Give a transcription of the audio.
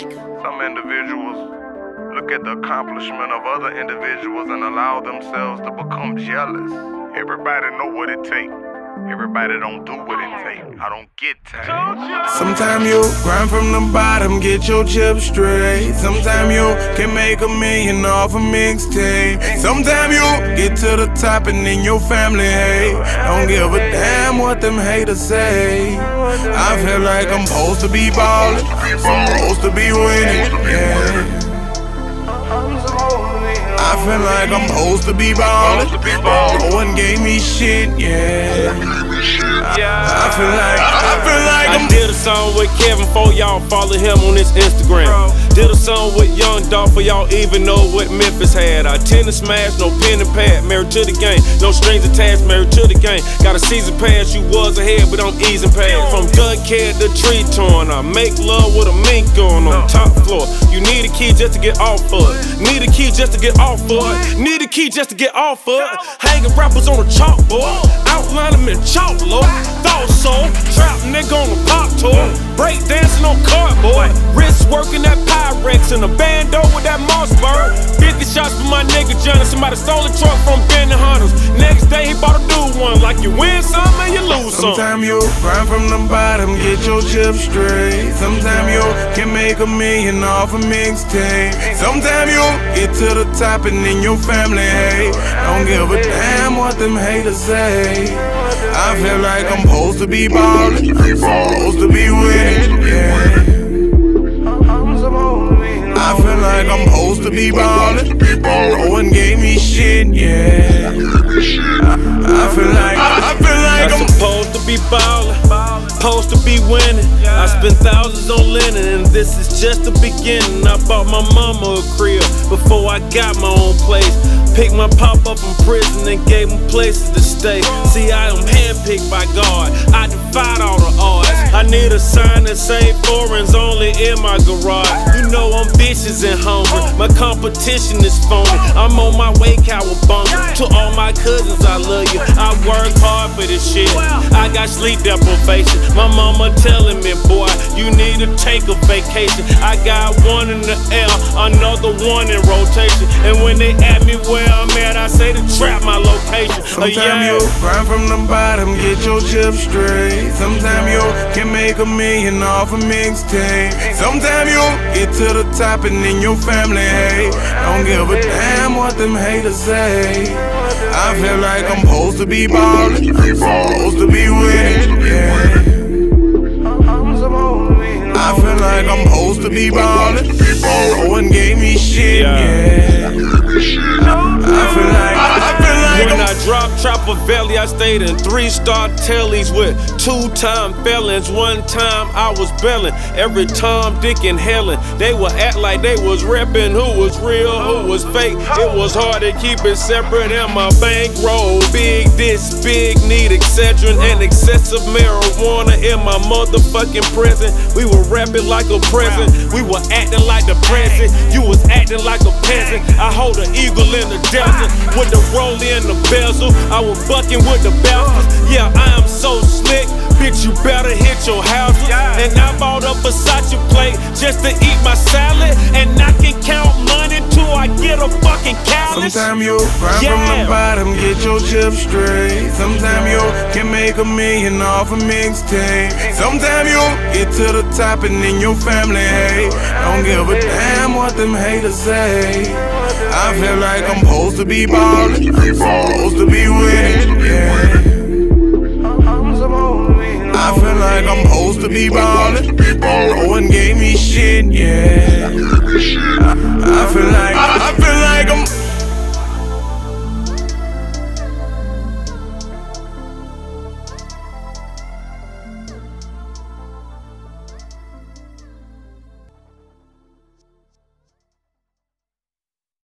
track. Some individuals look at the accomplishment of other individuals and allow themselves to become jealous. Everybody know what it takes. Everybody don't do what it takes. I don't get time. Sometimes you grind from the bottom, get your chips straight. Sometimes you can make a million off a mixtape. Sometimes you get to the top and then your family hate. Don't give a damn what them haters say. I feel like I'm supposed to be ballin', I'm supposed to be winning. Yeah. I feel like I'm supposed to be ballin'. No one gave me shit, yeah. I feel like I feel like I a song with Kevin for y'all follow him on his Instagram. Did a song with Young Dolph for y'all even know what Memphis had. I tennis smash, no pen and pad, married to the game. No strings attached, married to the game. Got a season pass, you was ahead, but I'm easing past. From gun cat to tree torn, I make love with a mink on on top floor. You need a key just to get off of it. Need a key just to get off of it. Need a key just to get off of it. Hanging rappers on a chalkboard, outline them in chalk, Lord. Thought so, trap nigga on a pop tour. Break dancing on cardboard. Wrist working that Pyrex and a bando with that Mossberg. 50 shots for my nigga Johnny. Somebody stole a truck from Benny Hunters. Next day he bought a new one. Like you win some and you lose. Sometimes you grind from the bottom, get your chips straight. Sometimes you can make a million off a mixtape. Sometimes you get to the top and then your family hate. Don't give a damn what them haters say. I feel like I'm supposed to be ballin', ballin', supposed to be winning. I spent thousands on linen, and this is just the beginning. I bought my mama a crib before I got my own place. Picked my pop up from prison and gave him places to stay. See, I am handpicked by God. I defied all the odds. I need a sign that say foreigns only in my garage. You know I'm vicious and hungry. My competition is phony. I'm on my way, cowabunga. To all my cousins, I love you. I work hard for this shit. I got sleep deprivation. My mama telling me, boy, you need to take a vacation. I got one in the air, another one in rotation. And when they ask me where I'm at, I say to trap my location. Sometimes oh, you grind from the bottom, get your chips straight. Sometimes you can make a million off a mixtape. Sometimes you get to the top and then your family hate. Don't give a damn what them haters say. I feel like I'm supposed to be ballin', supposed to be winning. Yeah. I feel like I'm supposed to be ballin'. No one gave me shit, yeah. Trapper Valley, I stayed in three star tellies with two time felons. One time I was belling. Every Tom, Dick, and Helen, they would act like they was reppin' who was real, who was fake. It was hard to keep it separate in my bankroll. Big this, big need Excedrin and excessive marijuana in my motherfucking present. We were rapping like a present. We were acting like the present. You was acting like a peasant. I hold an eagle in the desert with the roll in the bezel. I was bucking with the bouncers. Yeah, I am so slick. Bitch, you better hit your houses. And I bought a Versace plate just to eat my salad. And I can count money till I get a fucking callus. Sometimes you grind from the bottom, get your chips straight. Sometimes you can make a million off a mixtape. Sometimes you get to the top and then your family hate. Don't give a damn what them haters say. I feel like I'm supposed to be ballin', supposed to be winning. Yeah. I feel like I'm supposed to be ballin'. No one gave me shit, yeah.